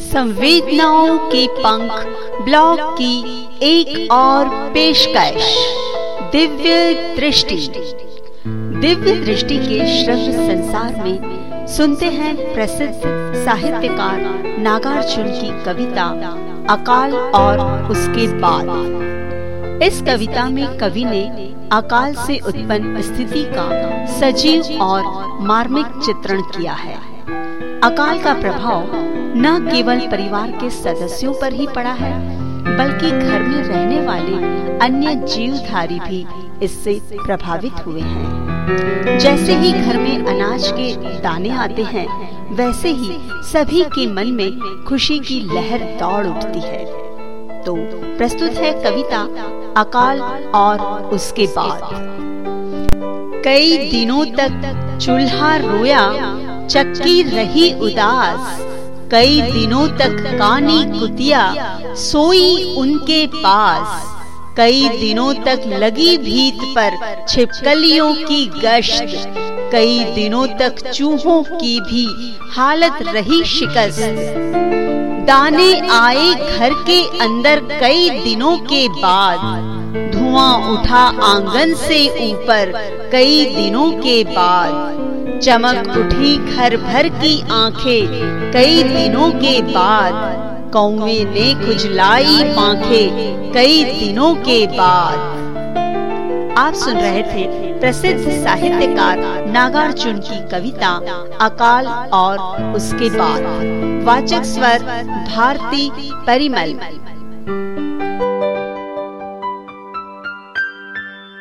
संवेदनाओं के पंख ब्लॉग की एक और पेशकश, दिव्य दृष्टि। दिव्य दृष्टि के श्रव्य संसार में सुनते हैं प्रसिद्ध साहित्यकार नागार्जुन की कविता अकाल और उसके बाद। इस कविता में कवि ने अकाल से उत्पन्न स्थिति का सजीव और मार्मिक चित्रण किया है। अकाल का प्रभाव न केवल परिवार के सदस्यों पर ही पड़ा है, बल्कि घर में रहने वाले अन्य जीवधारी भी इससे प्रभावित हुए हैं। जैसे ही घर में अनाज के दाने आते हैं, वैसे ही सभी के मन में खुशी की लहर दौड़ उठती है। तो प्रस्तुत है कविता अकाल और उसके बाद। कई दिनों तक चूल्हा रोया, चक्की रही उदास। कई दिनों तक कानी कुतिया सोई उनके पास। कई दिनों तक लगी भीत पर छिपकलियों की गश्त। कई दिनों तक चूहों की भी हालत रही शिकस्त। दाने आए घर के अंदर कई दिनों के बाद। धुआँ उठा आँगन से ऊपर कई दिनों के बाद। चमक उठी घर भर की आँखें। कई दिनों के बाद कौवे ने खुजलाई पाखे। कई दिनों के बाद। आप सुन रहे थे प्रसिद्ध साहित्यकार नागार्जुन की कविता अकाल और उसके बाद। वाचक स्वर भारती परिमल।